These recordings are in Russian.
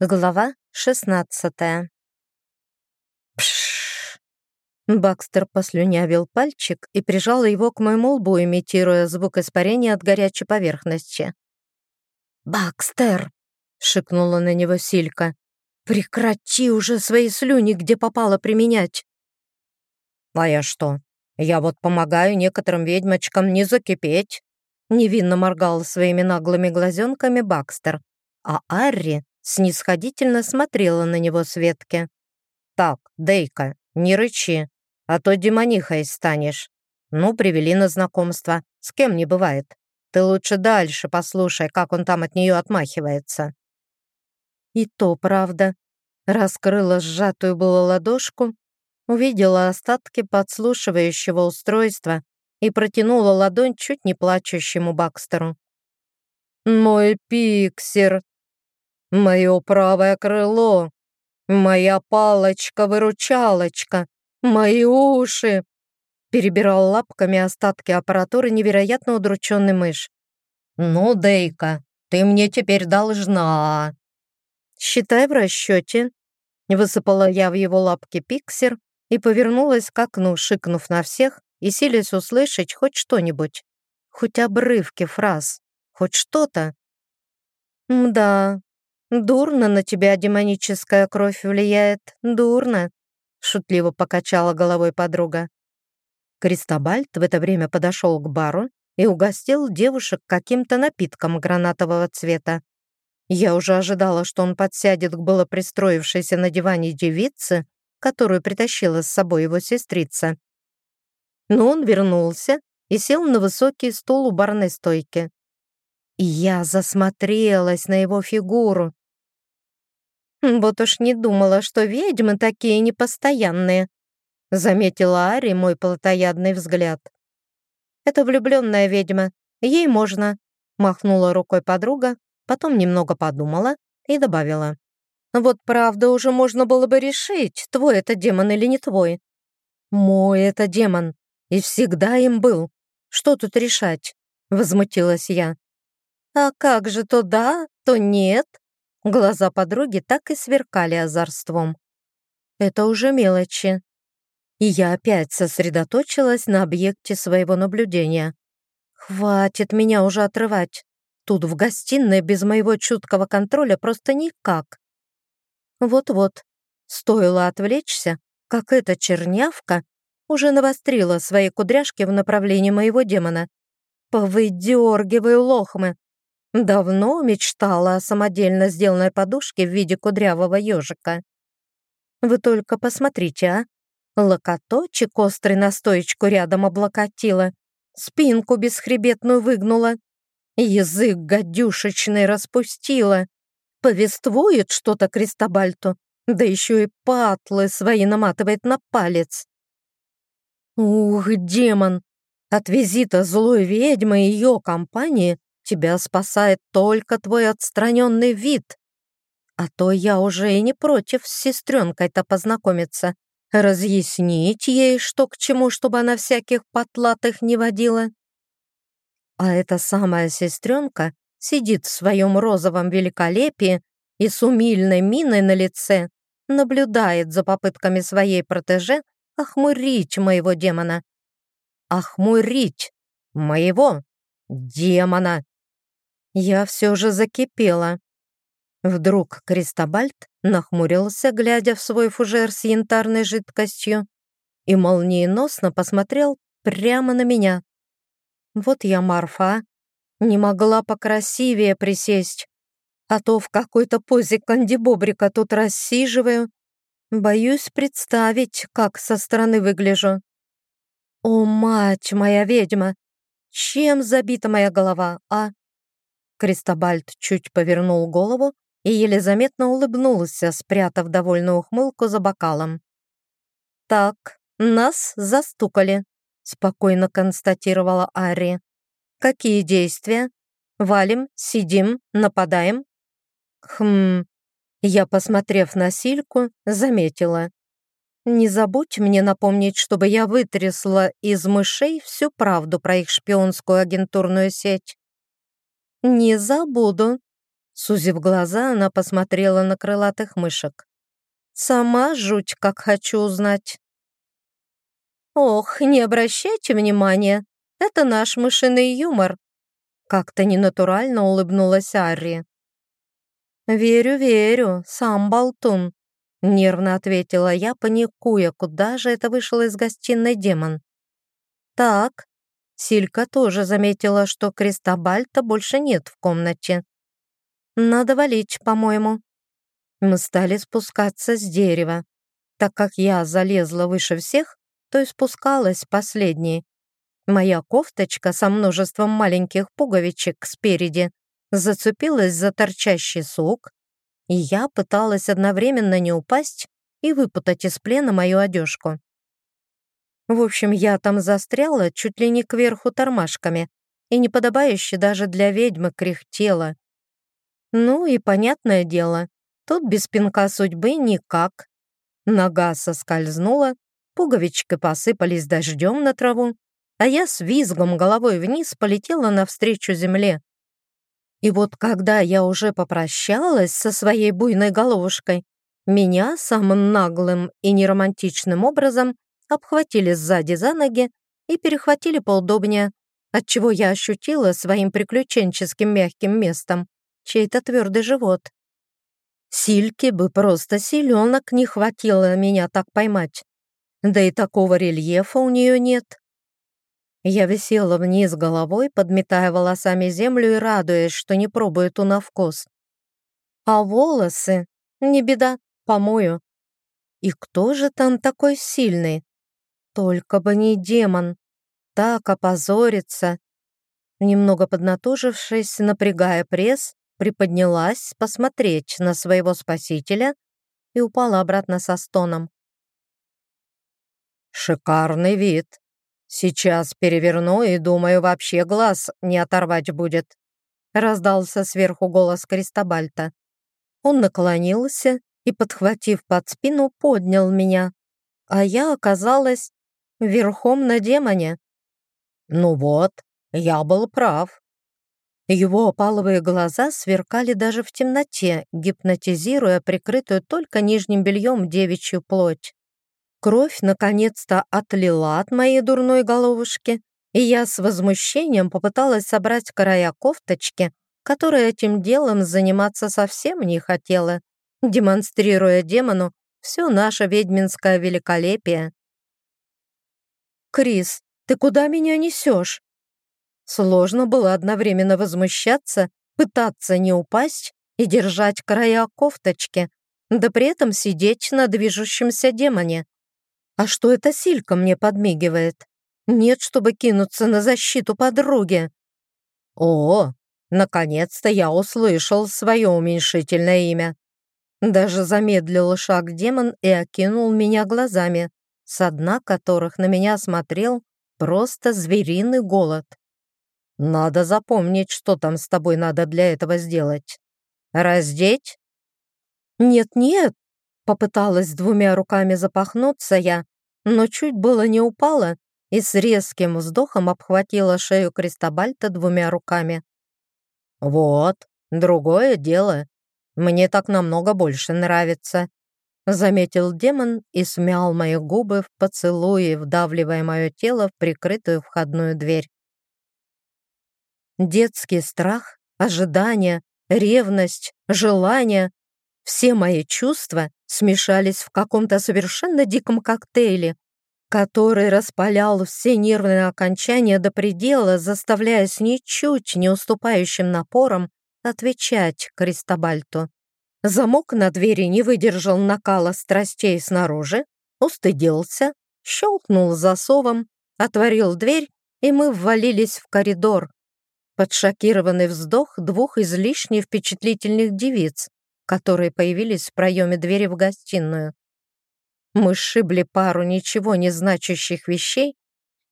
Глава шестнадцатая. Пш! Бакстер послюнявил пальчик и прижал его к моему лбу, имитируя звук испарения от горячей поверхности. «Бакстер!» — шикнула на него Силька. «Прекрати уже свои слюни, где попало применять!» «А я что? Я вот помогаю некоторым ведьмочкам не закипеть!» Невинно моргал своими наглыми глазенками Бакстер, а Арри снисходительно смотрела на него Светке. «Так, Дейка, не рычи, а то демонихой станешь. Ну, привели на знакомство, с кем не бывает. Ты лучше дальше послушай, как он там от нее отмахивается». И то правда. Раскрыла сжатую было ладошку, увидела остатки подслушивающего устройства и протянула ладонь чуть не плачущему Бакстеру. «Мой пиксер!» Мое правое крыло, моя палочка-выручалочка, мои уши!» Перебирал лапками остатки аппаратуры невероятно удрученный мышь. «Ну, Дейка, ты мне теперь должна!» «Считай в расчете!» Высыпала я в его лапки пиксер и повернулась к окну, шикнув на всех и силясь услышать хоть что-нибудь, хоть обрывки фраз, хоть что-то. «Мда, «Дурно на тебя демоническая кровь влияет, дурно», шутливо покачала головой подруга. Кристобальт в это время подошел к бару и угостил девушек каким-то напитком гранатового цвета. Я уже ожидала, что он подсядет к было пристроившейся на диване девице, которую притащила с собой его сестрица. Но он вернулся и сел на высокий стул у барной стойки. И я засмотрелась на его фигуру. «Вот уж не думала, что ведьмы такие непостоянные», заметила Ари мой плотоядный взгляд. «Это влюбленная ведьма, ей можно», махнула рукой подруга, потом немного подумала и добавила. «Вот правда уже можно было бы решить, твой это демон или не твой». «Мой это демон, и всегда им был. Что тут решать?» Возмутилась я. «А как же то да, то нет?» Глаза подруги так и сверкали озорством. Это уже мелочи. И я опять сосредоточилась на объекте своего наблюдения. Хватит меня уже отрывать. Тут в гостиной без моего чуткого контроля просто никак. Вот-вот, стоило отвлечься, как эта чернявка уже навострила свои кудряшки в направлении моего демона. «Повыдергиваю лохмы!» Давно мечтала о самодельно сделанной подушке в виде кудрявого ежика. Вы только посмотрите, а? Локоточек острый на стоечку рядом облокотила, спинку бесхребетную выгнула, язык гадюшечный распустила, повествует что-то Кристобальту, да еще и патлы свои наматывает на палец. Ух, демон! От визита злой ведьмы и ее компании Тебя спасает только твой отстраненный вид. А то я уже и не против с сестренкой-то познакомиться, разъяснить ей, что к чему, чтобы она всяких потлатых не водила. А эта самая сестренка сидит в своем розовом великолепии и с умильной миной на лице наблюдает за попытками своей протеже охмурить моего демона. Охмурить моего демона. Я все же закипела. Вдруг Кристобальт нахмурился, глядя в свой фужер с янтарной жидкостью, и молниеносно посмотрел прямо на меня. Вот я Марфа, не могла покрасивее присесть, а то в какой-то позе кандибобрика тут рассиживаю. Боюсь представить, как со стороны выгляжу. О, мать моя ведьма! Чем забита моя голова, а? Кристобальд чуть повернул голову и еле заметно улыбнулся, спрятав довольную ухмылку за бокалом. «Так, нас застукали», — спокойно констатировала Ари. «Какие действия? Валим, сидим, нападаем?» «Хм...» Я, посмотрев на Сильку, заметила. «Не забудь мне напомнить, чтобы я вытрясла из мышей всю правду про их шпионскую агентурную сеть». «Не забуду», — Сузив глаза, она посмотрела на крылатых мышек. «Сама жуть, как хочу узнать». «Ох, не обращайте внимания, это наш мышиный юмор», как-то ненатурально улыбнулась Арри. «Верю, верю, сам болтун», — нервно ответила я, паникуя, куда же это вышел из гостиной демон. «Так, Силька тоже заметила, что Кристобальта больше нет в комнате. Надо валить, по-моему». Мы стали спускаться с дерева. Так как я залезла выше всех, то и спускалась последней. Моя кофточка со множеством маленьких пуговичек спереди зацепилась за торчащий сук, и я пыталась одновременно не упасть и выпутать из плена мою одежку. В общем, я там застряла чуть ли не кверху тормашками и неподобающе даже для ведьмы кряхтела. Ну и понятное дело, тут без пинка судьбы никак. Нога соскользнула, пуговички посыпались дождем на траву, а я с визгом головой вниз полетела навстречу земле. И вот когда я уже попрощалась со своей буйной головушкой, меня самым наглым и неромантичным образом обхватили сзади за ноги и перехватили поудобнее, отчего я ощутила своим приключенческим мягким местом чей-то твердый живот. Сильки бы просто силенок не хватило меня так поймать. Да и такого рельефа у нее нет. Я висела вниз головой, подметая волосами землю и радуясь, что не пробую ту на вкус. А волосы? Не беда, помою. И кто же там такой сильный? Только бы не демон. Так опозорится. Немного поднатужившись, напрягая пресс, приподнялась посмотреть на своего спасителя и упала обратно со стоном. «Шикарный вид!» «Сейчас переверну и, думаю, вообще глаз не оторвать будет», раздался сверху голос Кристобальта. Он наклонился и, подхватив под спину, поднял меня, а я оказалась верхом на демоне. «Ну вот, я был прав». Его опаловые глаза сверкали даже в темноте, гипнотизируя прикрытую только нижним бельем девичью плоть. Кровь наконец-то отлила от моей дурной головушки, и я с возмущением попыталась собрать края кофточки, которая этим делом заниматься совсем не хотела, демонстрируя демону все наше ведьминское великолепие. «Крис, ты куда меня несешь?» Сложно было одновременно возмущаться, пытаться не упасть и держать края кофточки, да при этом сидеть на движущемся демоне. А что эта Силька мне подмигивает? Нет, чтобы кинуться на защиту подруги. О, наконец-то я услышал свое уменьшительное имя. Даже замедлил шаг демон и окинул меня глазами, с дна которых на меня смотрел просто звериный голод. Надо запомнить, что там с тобой надо для этого сделать. Раздеть? Нет-нет, Попыталась двумя руками запахнуться я, но чуть было не упала и с резким вздохом обхватила шею Кристобальта двумя руками. «Вот, другое дело. Мне так намного больше нравится», заметил демон и смял мои губы в поцелуе, вдавливая мое тело в прикрытую входную дверь. Детский страх, ожидание, ревность, желание все мои чувства смешались в каком-то совершенно диком коктейле, который распалял все нервные окончания до предела, заставляя с ничуть не уступающим напором отвечать Кристобальту. Замок на двери не выдержал накала страстей снаружи, устыдился, щелкнул засовом, отворил дверь, и мы ввалились в коридор. Под шокированный вздох двух излишне впечатлительных девиц, которые появились в проеме двери в гостиную. Мы сшибли пару ничего не значащих вещей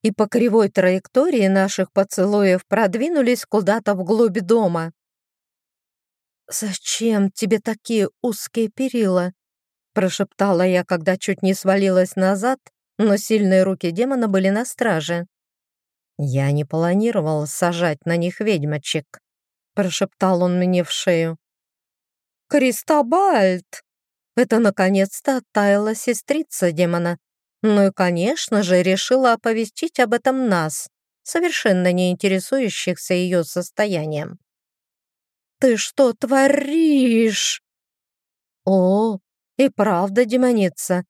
и по кривой траектории наших поцелуев продвинулись куда-то вглубь дома. «Зачем тебе такие узкие перила?» прошептала я, когда чуть не свалилась назад, но сильные руки демона были на страже. «Я не планировал сажать на них ведьмочек», прошептал он мне в шею. Кристобальд!» Это наконец-то оттаяла сестрица демона. Ну и, конечно же, решила оповестить об этом нас, совершенно не интересующихся ее состоянием. «Ты что творишь?» «О, и правда демоница.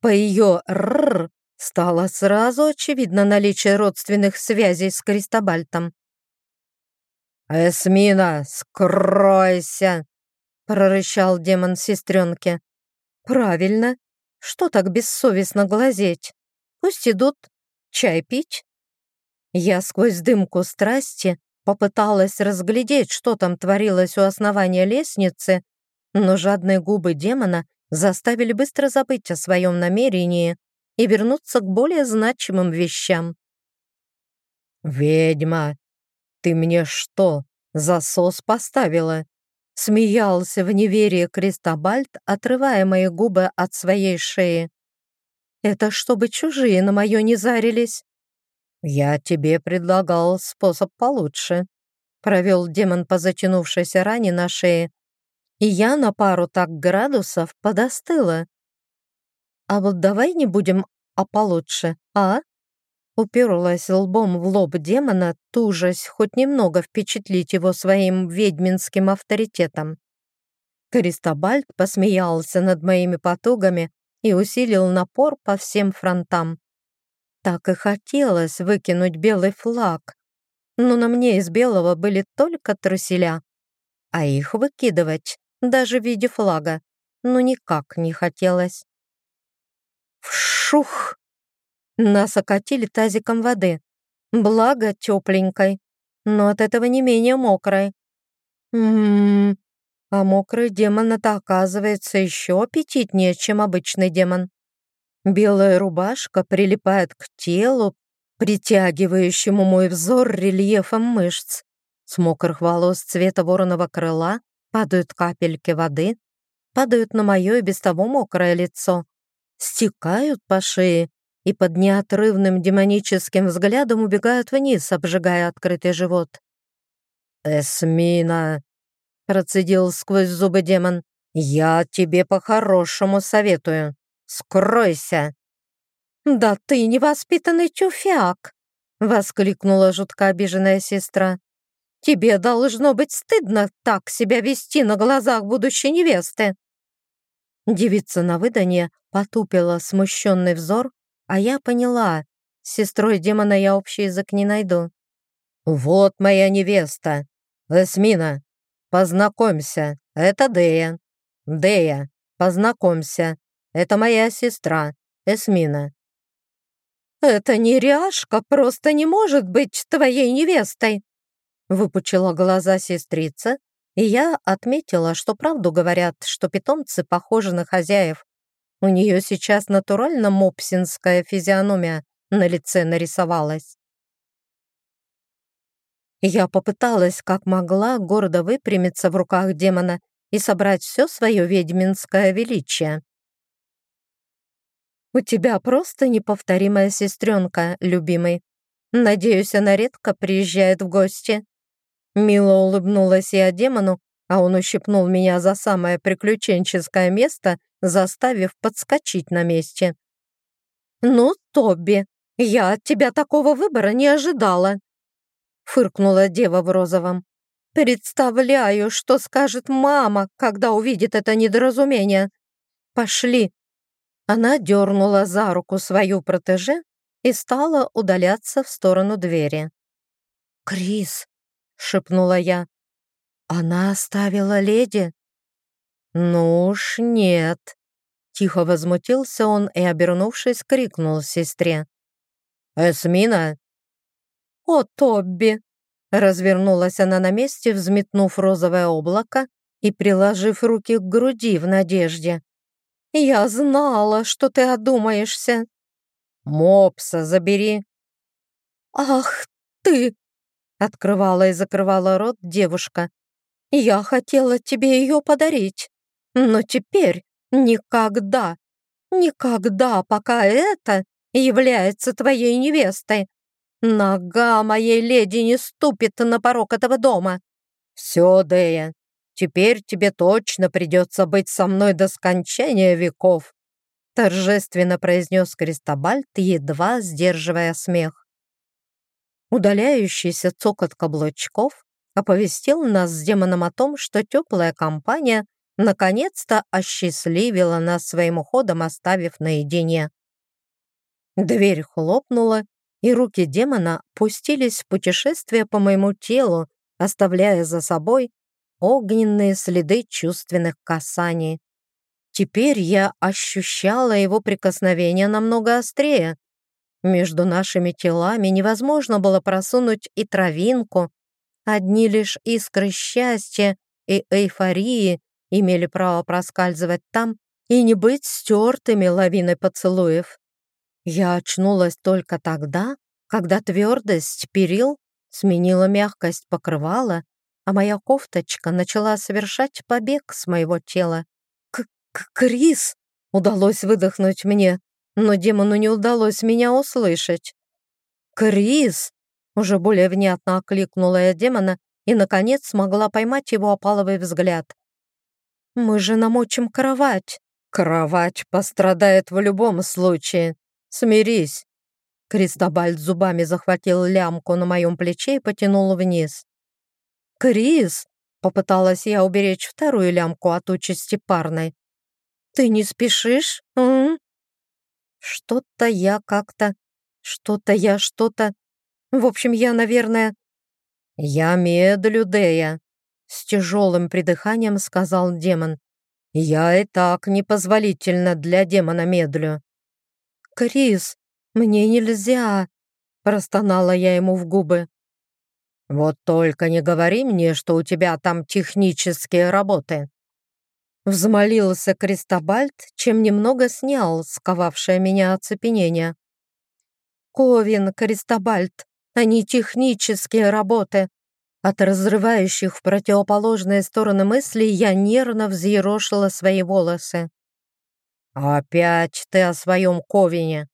По ее «рррр» стало сразу очевидно наличие родственных связей с Кристобальтом. «Эсмина, скройся!» — прорычал демон сестренке. «Правильно. Что так бессовестно глазеть? Пусть идут. Чай пить?» Я сквозь дымку страсти попыталась разглядеть, что там творилось у основания лестницы, но жадные губы демона заставили быстро забыть о своем намерении и вернуться к более значимым вещам. «Ведьма, ты мне что, засос поставила?» Смеялся в неверии Кристобальд, отрывая мои губы от своей шеи. «Это чтобы чужие на мое не зарились». «Я тебе предлагал способ получше», — провел демон по затянувшейся ране на шее. И я на пару так градусов подостыла. «А вот давай не будем а получше, а?» Уперлась лбом в лоб демона, тужась хоть немного впечатлить его своим ведьминским авторитетом. Кристобальд посмеялся над моими потугами и усилил напор по всем фронтам. Так и хотелось выкинуть белый флаг, но на мне из белого были только труселя, а их выкидывать, даже в виде флага, ну никак не хотелось. Вшух! Нас окатили тазиком воды. Благо тепленькой, но от этого не менее мокрой. Ммм, а мокрый демон это оказывается еще аппетитнее, чем обычный демон. Белая рубашка прилипает к телу, притягивающему мой взор рельефом мышц. С мокрых волос цвета вороного крыла падают капельки воды, падают на мое и без того мокрое лицо, стекают по шее и под неотрывным демоническим взглядом убегают вниз, обжигая открытый живот. «Эсмина!» — процедил сквозь зубы демон. «Я тебе по-хорошему советую. Скройся!» «Да ты невоспитанный тюфяк!» — воскликнула жутко обиженная сестра. «Тебе должно быть стыдно так себя вести на глазах будущей невесты!» Девица на выданье потупила смущенный взор а я поняла, с сестрой демона я общий язык не найду. «Вот моя невеста, Эсмина, познакомься, это Дея. Дея, познакомься, это моя сестра, Эсмина». «Это неряшка просто не может быть твоей невестой!» Выпучила глаза сестрица, и я отметила, что правду говорят, что питомцы похожи на хозяев. У нее сейчас натурально мопсинская физиономия на лице нарисовалась. Я попыталась, как могла, гордо выпрямиться в руках демона и собрать все свое ведьминское величие. «У тебя просто неповторимая сестренка, любимый. Надеюсь, она редко приезжает в гости». Мило улыбнулась я демону, а он ущипнул меня за самое приключенческое место заставив подскочить на месте. «Ну, Тобби, я от тебя такого выбора не ожидала!» Фыркнула дева в розовом. «Представляю, что скажет мама, когда увидит это недоразумение. Пошли!» Она дернула за руку свою протеже и стала удаляться в сторону двери. «Крис!» — шепнула я. «Она оставила леди?» «Ну уж нет!» Тихо возмутился он и, обернувшись, крикнул сестре. «Эсмина!» «О, Тобби!» Развернулась она на месте, взметнув розовое облако и приложив руки к груди в надежде. «Я знала, что ты одумаешься!» «Мопса забери!» «Ах ты!» Открывала и закрывала рот девушка. «Я хотела тебе ее подарить!» Но теперь никогда, никогда, пока это является твоей невестой, нога моей леди не ступит на порог этого дома. Все, Дея, теперь тебе точно придется быть со мной до скончания веков», торжественно произнес Кристобальд, едва сдерживая смех. Удаляющийся цокот каблучков оповестил нас с демоном о том, что теплая компания наконец-то осчастливила нас своим уходом, оставив наедине. Дверь хлопнула, и руки демона пустились в путешествие по моему телу, оставляя за собой огненные следы чувственных касаний. Теперь я ощущала его прикосновение намного острее. Между нашими телами невозможно было просунуть и травинку. Одни лишь искры счастья и эйфории имели право проскальзывать там и не быть стертыми лавиной поцелуев. Я очнулась только тогда, когда твердость перил сменила мягкость покрывала, а моя кофточка начала совершать побег с моего тела. К «Крис!» — удалось выдохнуть мне, но демону не удалось меня услышать. «Крис!» — уже более внятно окликнула я демона и, наконец, смогла поймать его опаловый взгляд. «Мы же намочим кровать!» «Кровать пострадает в любом случае!» Смирись!» Кристобальд зубами захватил лямку на моем плече и потянул вниз. «Крис!» — попыталась я уберечь вторую лямку от участи парной. «Ты не спешишь? Что-то я как-то... Что-то я что-то... В общем, я, наверное...» «Я медлю, Дея», — с тяжелым придыханием сказал демон. «Я и так непозволительно для демона медлю». «Крис, мне нельзя!» Простонала я ему в губы. «Вот только не говори мне, что у тебя там технические работы!» Взмолился Кристобальд, чем немного снял сковавшее меня оцепенение. «Ковин, Кристобальд, они технические работы!» От разрывающих в противоположные стороны мыслей я нервно взъерошила свои волосы. «Опять ты о своем Ковине!»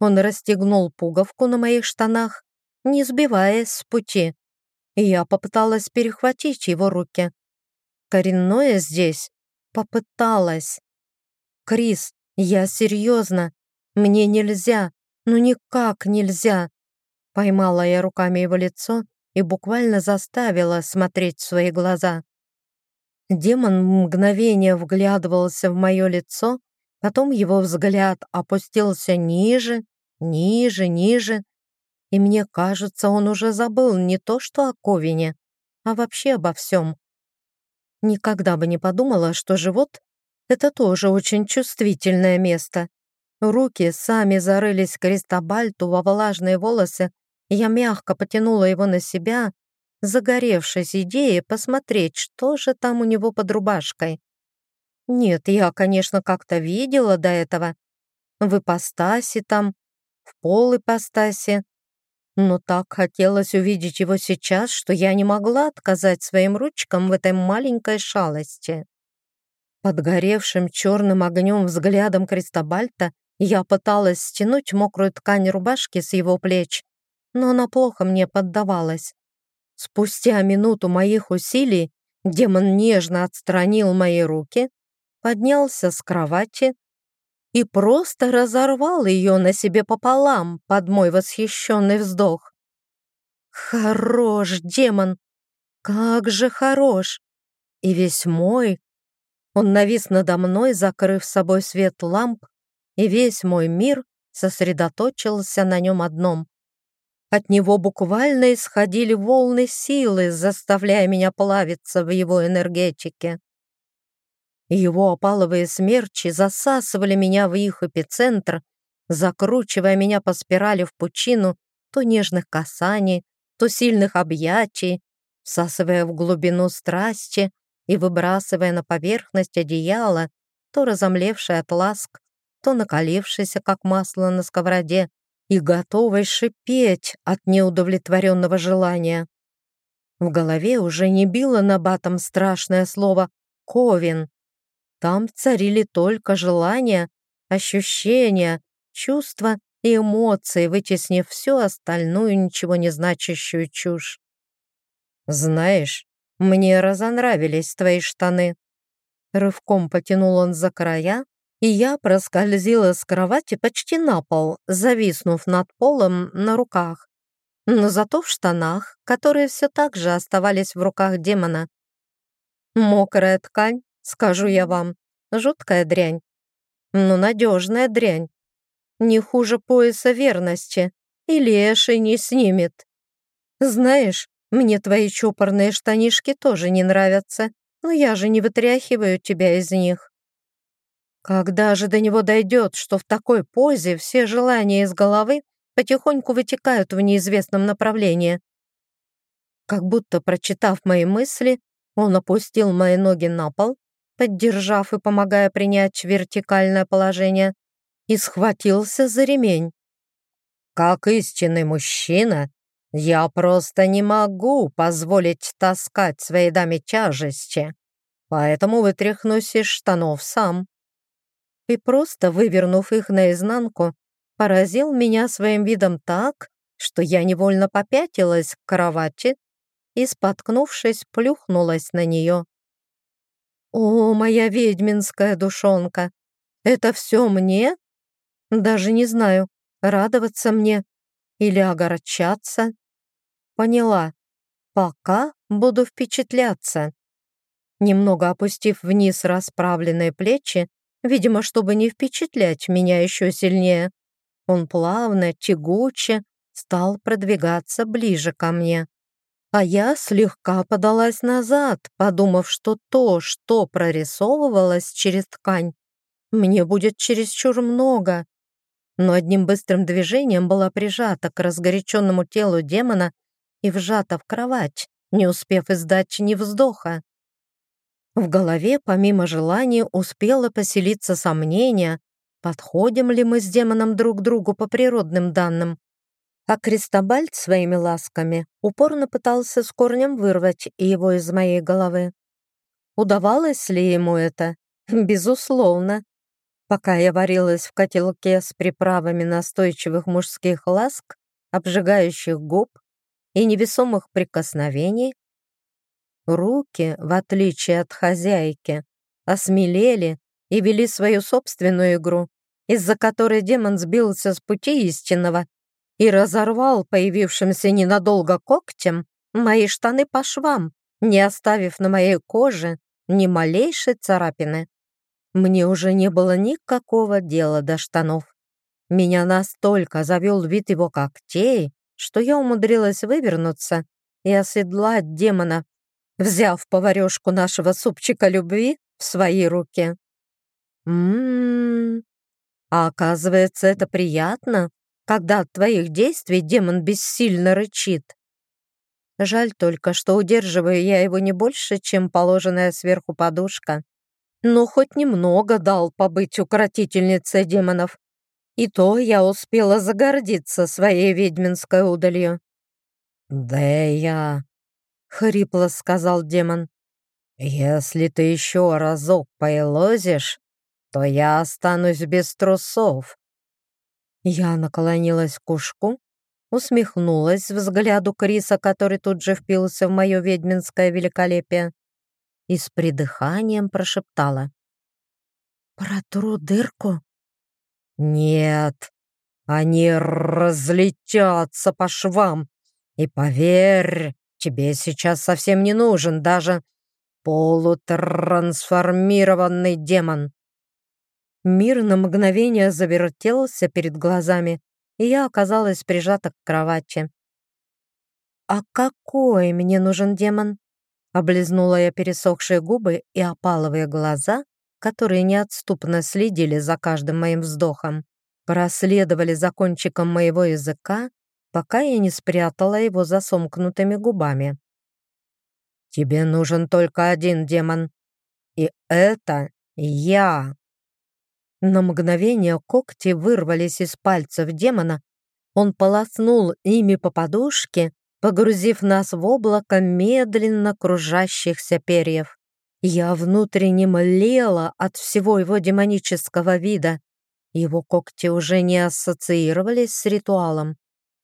Он расстегнул пуговку на моих штанах, не сбиваясь с пути. Я попыталась перехватить его руки. Коренное здесь попыталась. «Крис, я серьезно. Мне нельзя. Ну никак нельзя». Поймала я руками его лицо и буквально заставила смотреть в свои глаза. Демон мгновение вглядывался в мое лицо, Потом его взгляд опустился ниже, ниже, ниже, и мне кажется, он уже забыл не то что о Ковине, а вообще обо всем. Никогда бы не подумала, что живот — это тоже очень чувствительное место. Руки сами зарылись крестобальту во влажные волосы, и я мягко потянула его на себя, загоревшись идеей посмотреть, что же там у него под рубашкой. Нет, я, конечно, как-то видела до этого. В ипостаси там, в пол ипостаси. Но так хотелось увидеть его сейчас, что я не могла отказать своим ручкам в этой маленькой шалости. Подгоревшим черным огнем взглядом Кристобальта я пыталась стянуть мокрую ткань рубашки с его плеч, но она плохо мне поддавалась. Спустя минуту моих усилий демон нежно отстранил мои руки поднялся с кровати и просто разорвал ее на себе пополам под мой восхищенный вздох. Хорош, демон! Как же хорош! И весь мой... Он навис надо мной, закрыв собой свет ламп, и весь мой мир сосредоточился на нем одном. От него буквально исходили волны силы, заставляя меня плавиться в его энергетике. Его опаловые смерчи засасывали меня в их эпицентр, закручивая меня по спирали в пучину то нежных касаний, то сильных объятий, всасывая в глубину страсти и выбрасывая на поверхность одеяла, то разомлевший от ласк, то накалившийся, как масло на сковороде, и готовый шипеть от неудовлетворенного желания. В голове уже не било на батом страшное слово «ковен», там царили только желания, ощущения, чувства и эмоции, вытеснив всю остальную ничего не значащую чушь. «Знаешь, мне разонравились твои штаны». Рывком потянул он за края, и я проскользила с кровати почти на пол, зависнув над полом на руках. Но зато в штанах, которые все так же оставались в руках демона. Мокрая ткань, скажу я вам, жуткая дрянь, но надежная дрянь. Не хуже пояса верности, и леший не снимет. Знаешь, мне твои чопорные штанишки тоже не нравятся, но я же не вытряхиваю тебя из них. Когда же до него дойдет, что в такой позе все желания из головы потихоньку вытекают в неизвестном направлении? Как будто, прочитав мои мысли, он опустил мои ноги на пол, поддержав и помогая принять вертикальное положение, и схватился за ремень. Как истинный мужчина, я просто не могу позволить таскать своей даме тяжести, поэтому вытряхнусь из штанов сам и просто вывернув их наизнанку, поразил меня своим видом так, что я невольно попятилась к кровати и, споткнувшись, плюхнулась на нее. «О, моя ведьминская душонка! Это все мне? Даже не знаю, радоваться мне или огорчаться. Поняла. Пока буду впечатляться». Немного опустив вниз расправленные плечи, видимо, чтобы не впечатлять меня еще сильнее. Он плавно, тягуче стал продвигаться ближе ко мне. А я слегка подалась назад, подумав, что то, что прорисовывалось через ткань, мне будет чересчур много. Но одним быстрым движением была прижата к разгоряченному телу демона и вжата в кровать, не успев издать ни вздоха. В голове, помимо желания, успело поселиться сомнение, подходим ли мы с демоном друг другу по природным данным. А Кристобальд своими ласками упорно пытался с корнем вырвать его из моей головы. Удавалось ли ему это? Безусловно. Пока я варилась в котелке с приправами настойчивых мужских ласк, обжигающих губ и невесомых прикосновений, Руки, в отличие от хозяйки, осмелели и вели свою собственную игру, из-за которой демон сбился с пути истинного и разорвал появившимся ненадолго когтем мои штаны по швам, не оставив на моей коже ни малейшей царапины. Мне уже не было никакого дела до штанов. Меня настолько завел вид его когтей, что я умудрилась вывернуться и оседлать демона взяв поварешку нашего супчика любви в свои руки. Ммм, а оказывается, это приятно, когда от твоих действий демон бессильно рычит. Жаль только, что удерживаю я его не больше, чем положенная сверху подушка. Но хоть немного дал побыть укротительницей демонов. И то я успела загордиться своей ведьминской удалью. «Да я...» — хрипло сказал демон. «Если ты еще разок поелозишь, то я останусь без трусов». Я наклонилась к ушку, усмехнулась взгляду Криса, который тут же впился в мое ведьминское великолепие, и с придыханием прошептала. «Протру дырку?» «Нет, они разлетятся по швам, и поверь, Тебе сейчас совсем не нужен даже полутрансформированный демон». Мир на мгновение завертелся перед глазами, и я оказалась прижата к кровати. «А какой мне нужен демон?» Облизнула я пересохшие губы и опаловые глаза, которые неотступно следили за каждым моим вздохом, проследовали за кончиком моего языка пока я не спрятала его за сомкнутыми губами. «Тебе нужен только один демон, и это я!» На мгновение когти вырвались из пальцев демона, он полоснул ими по подушке, погрузив нас в облако медленно кружащихся перьев. Я внутренне млела от всего его демонического вида. Его когти уже не ассоциировались с ритуалом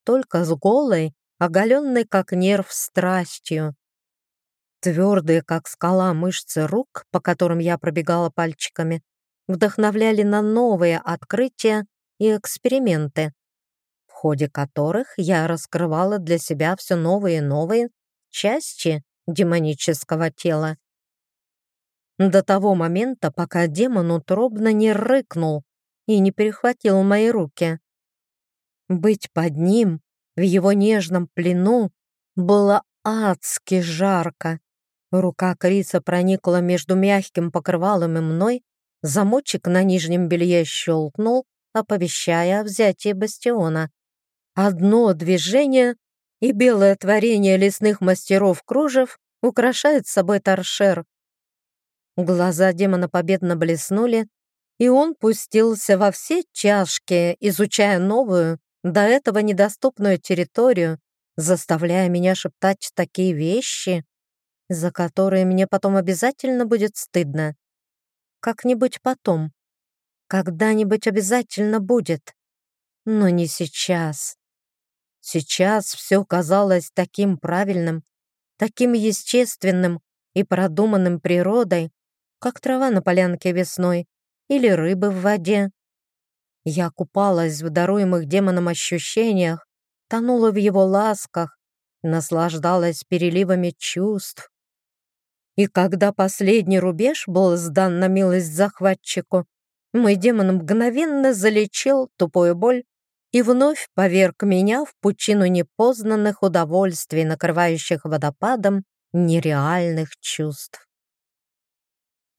только с голой, оголенной как нерв страстью. Твердые, как скала, мышцы рук, по которым я пробегала пальчиками, вдохновляли на новые открытия и эксперименты, в ходе которых я раскрывала для себя все новые и новые части демонического тела. До того момента, пока демон утробно не рыкнул и не перехватил мои руки. Быть под ним, в его нежном плену, было адски жарко. Рука Криса проникла между мягким покрывалом и мной, замочек на нижнем белье щелкнул, оповещая о взятии бастиона. Одно движение, и белое творение лесных мастеров кружев украшает собой торшер. Глаза демона победно блеснули, и он пустился во все чашки, изучая новую, до этого недоступную территорию, заставляя меня шептать такие вещи, за которые мне потом обязательно будет стыдно. Как-нибудь потом. Когда-нибудь обязательно будет. Но не сейчас. Сейчас все казалось таким правильным, таким естественным и продуманным природой, как трава на полянке весной или рыбы в воде. Я купалась в даруемых демоном ощущениях, тонула в его ласках, наслаждалась переливами чувств. И когда последний рубеж был сдан на милость захватчику, мой демон мгновенно залечил тупую боль и вновь поверг меня в пучину непознанных удовольствий, накрывающих водопадом нереальных чувств.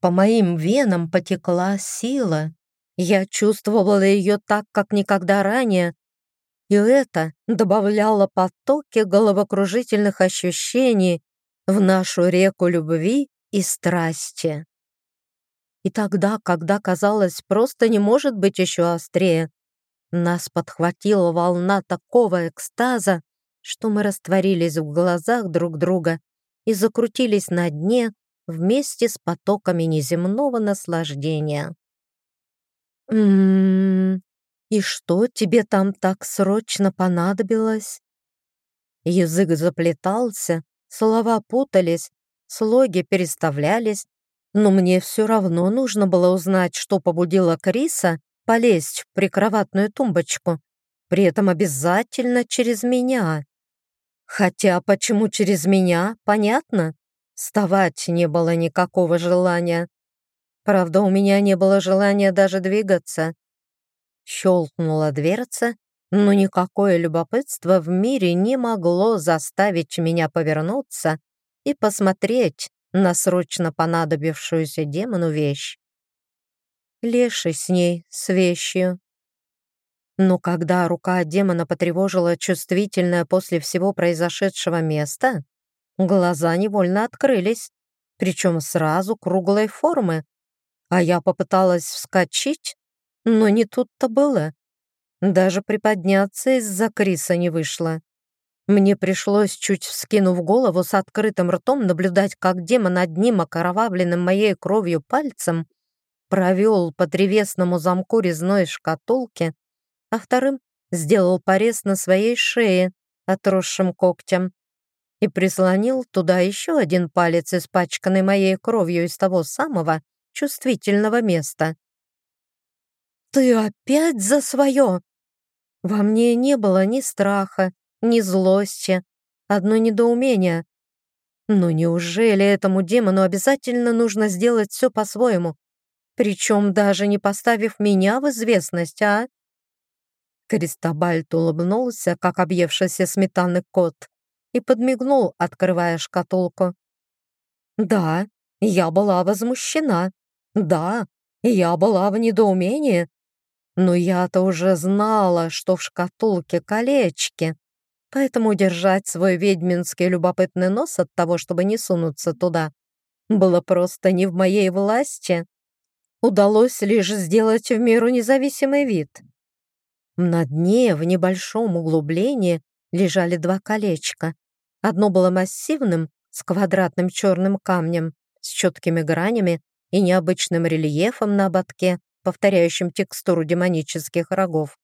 По моим венам потекла сила. Я чувствовала ее так, как никогда ранее, и это добавляло потоки головокружительных ощущений в нашу реку любви и страсти. И тогда, когда казалось, просто не может быть еще острее, нас подхватила волна такого экстаза, что мы растворились в глазах друг друга и закрутились на дне вместе с потоками неземного наслаждения. «М-м-м, и что тебе там так срочно понадобилось?» Язык заплетался, Слова путались, слоги переставлялись, но мне все равно нужно было узнать, что побудило Криса полезть в прикроватную тумбочку, при этом обязательно через меня. Хотя почему через меня, понятно. Вставать не было никакого желания. Правда, у меня не было желания даже двигаться. Щелкнула дверца, но никакое любопытство в мире не могло заставить меня повернуться и посмотреть на срочно понадобившуюся демону вещь. Леший с ней, с вещью. Но когда рука демона потревожила чувствительное после всего произошедшего место, глаза невольно открылись, причем сразу круглой формы, а я попыталась вскочить, но не тут-то было. Даже приподняться из-за Криса не вышло. Мне пришлось, чуть вскинув голову с открытым ртом, наблюдать, как демон одним окровавленным моей кровью пальцем провел по древесному замку резной шкатулки, а вторым сделал порез на своей шее, отросшим когтем, и прислонил туда еще один палец, испачканный моей кровью из того самого чувствительного места. «Ты опять за свое!» Во мне не было ни страха, ни злости, одно недоумение. Но неужели этому демону обязательно нужно сделать все по-своему? Причем даже не поставив меня в известность, а? Кристобальт улыбнулся, как объевшийся сметаны кот, и подмигнул, открывая шкатулку. Да, я была возмущена. Да, я была в недоумении. Но я-то уже знала, что в шкатулке колечки, поэтому удержать свой ведьминский любопытный нос от того, чтобы не сунуться туда, было просто не в моей власти. Удалось лишь сделать в меру независимый вид. На дне, в небольшом углублении, лежали два колечка. Одно было массивным, с квадратным черным камнем, с четкими гранями и необычным рельефом на ободке, повторяющим текстуру демонических рогов.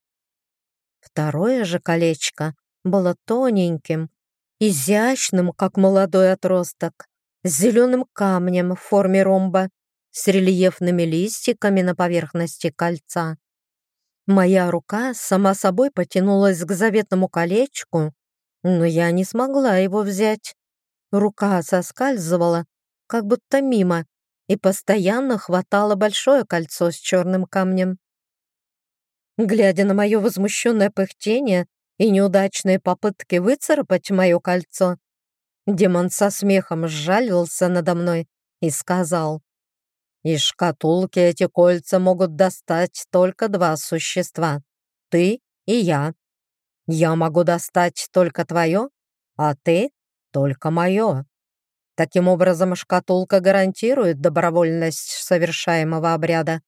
Второе же колечко было тоненьким, изящным, как молодой отросток, с зеленым камнем в форме ромба, с рельефными листиками на поверхности кольца. Моя рука сама собой потянулась к заветному колечку, но я не смогла его взять. Рука соскальзывала, как будто мимо, и постоянно хватала большое кольцо с черным камнем. Глядя на мое возмущенное пыхтение и неудачные попытки выцарапать мое кольцо, демон со смехом сжалился надо мной и сказал, «Из шкатулки эти кольца могут достать только два существа — ты и я. Я могу достать только твое, а ты — только мое. Таким образом, шкатулка гарантирует добровольность совершаемого обряда.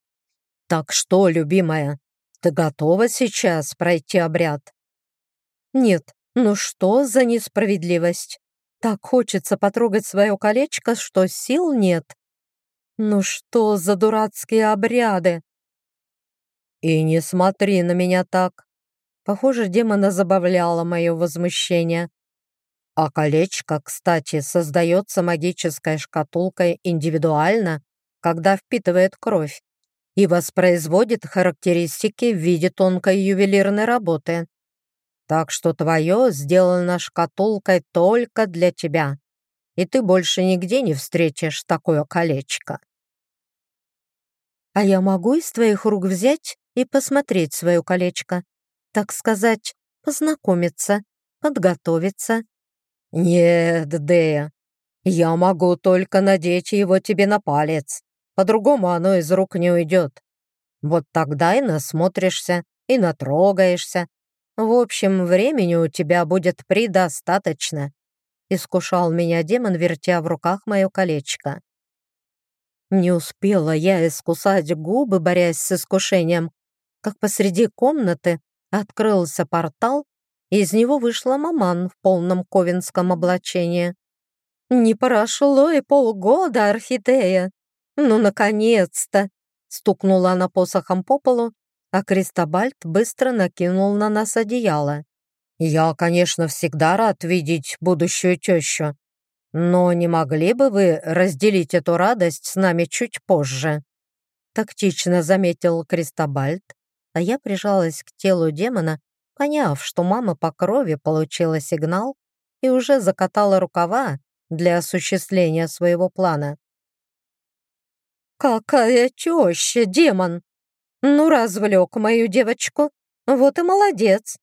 Так что, любимая, ты готова сейчас пройти обряд? Нет, ну что за несправедливость? Так хочется потрогать свое колечко, что сил нет. Ну что за дурацкие обряды? И не смотри на меня так. Похоже, демона забавляло мое возмущение. А колечко, кстати, создается магической шкатулкой индивидуально, когда впитывает кровь и воспроизводит характеристики в виде тонкой ювелирной работы. Так что твое сделано шкатулкой только для тебя, и ты больше нигде не встретишь такое колечко. А я могу из твоих рук взять и посмотреть свое колечко, так сказать, познакомиться, подготовиться? Нет, Дея, я могу только надеть его тебе на палец. По-другому оно из рук не уйдет. Вот тогда и насмотришься, и натрогаешься. В общем, времени у тебя будет предостаточно. Искушал меня демон, вертя в руках мое колечко. Не успела я искусать губы, борясь с искушением, как посреди комнаты открылся портал, из него вышла маман в полном ковенском облачении. «Не прошло и полгода, Орхидея!» «Ну, наконец-то!» — стукнула она посохом по полу, а Кристобальд быстро накинул на нас одеяло. «Я, конечно, всегда рад видеть будущую тещу, но не могли бы вы разделить эту радость с нами чуть позже?» Тактично заметил Кристобальд, а я прижалась к телу демона, поняв, что мама по крови получила сигнал и уже закатала рукава для осуществления своего плана. «Какая теща, демон! Ну, развлек мою девочку, вот и молодец.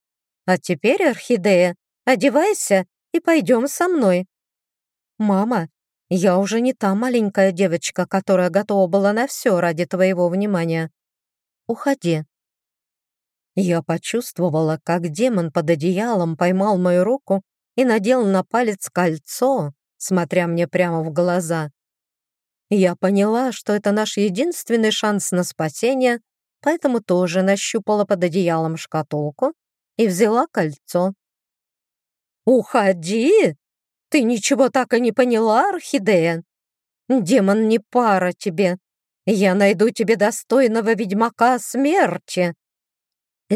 А теперь, Орхидея, одевайся и пойдем со мной». «Мама, я уже не та маленькая девочка, которая готова была на все ради твоего внимания. Уходи». Я почувствовала, как демон под одеялом поймал мою руку и надел на палец кольцо, смотря мне прямо в глаза. Я поняла, что это наш единственный шанс на спасение, поэтому тоже нащупала под одеялом шкатулку и взяла кольцо. «Уходи! Ты ничего так и не поняла, Орхидея? Демон не пара тебе. Я найду тебе достойного ведьмака смерти!»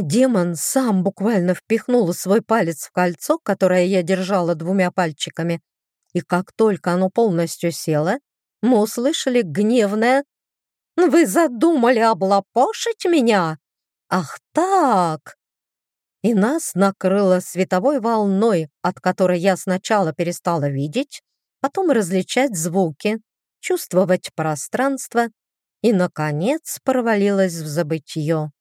Демон сам буквально впихнул свой палец в кольцо, которое я держала двумя пальчиками, и как только оно полностью село, мы услышали гневное «Вы задумали облапошить меня? Ах так!» И нас накрыло световой волной, от которой я сначала перестала видеть, потом различать звуки, чувствовать пространство и, наконец, провалилась в забытье.